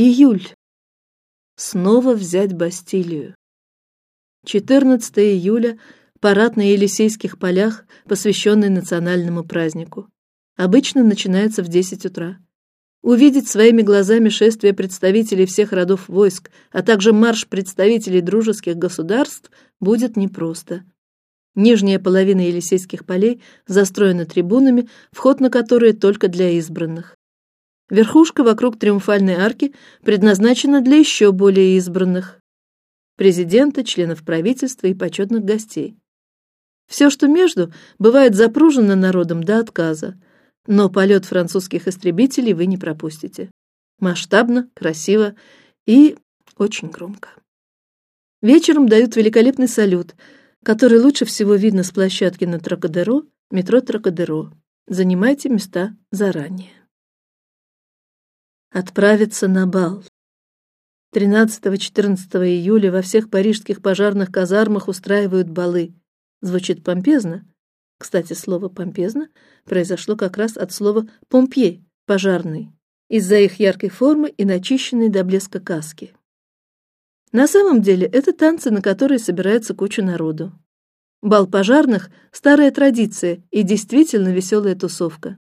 Июль. Снова взять Бастилию. 14 июля парад на Елисейских полях, посвященный национальному празднику. Обычно начинается в 10 утра. Увидеть своими глазами шествие представителей всех родов войск, а также марш представителей дружеских государств будет непросто. Нижняя половина Елисейских полей застроена трибунами, вход на которые только для избранных. Верхушка вокруг триумфальной арки предназначена для еще более избранных президента, членов правительства и почетных гостей. Все, что между, бывает запружено народом до отказа, но полет французских истребителей вы не пропустите. Масштабно, красиво и очень громко. Вечером дают великолепный салют, который лучше всего видно с площадки на Трокадеро, метро Трокадеро. Занимайте места заранее. Отправиться на бал. 13-14 июля во всех парижских пожарных казармах устраивают балы. Звучит помпезно. Кстати, слово помпезно произошло как раз от слова помпье пожарный из-за их яркой формы и начищенной до блеска каски. На самом деле это танцы, на которые собирается куча народу. Бал пожарных – старая традиция и действительно веселая тусовка.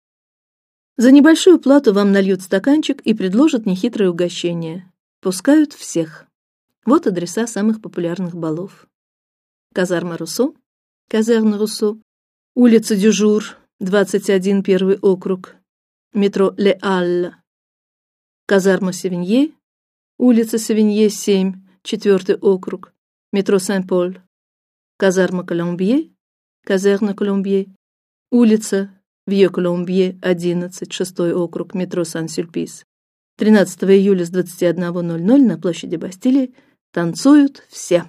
За небольшую плату вам нальют стаканчик и предложат нехитрое угощение. Пускают всех. Вот адреса самых популярных балов: казарма Руссо, казарма Руссо, улица Дюжур, 21 первый округ, метро Ле Алле, казарма Севинье, улица Севинье 7 четвертый округ, метро Сен-Поль, казарма Коломбье, казарма Коломбье, улица Вье Коломбье 11 шестой округ, метро Сан-Сюльпис. 13 июля с 21:00 на площади Бастилии танцуют все.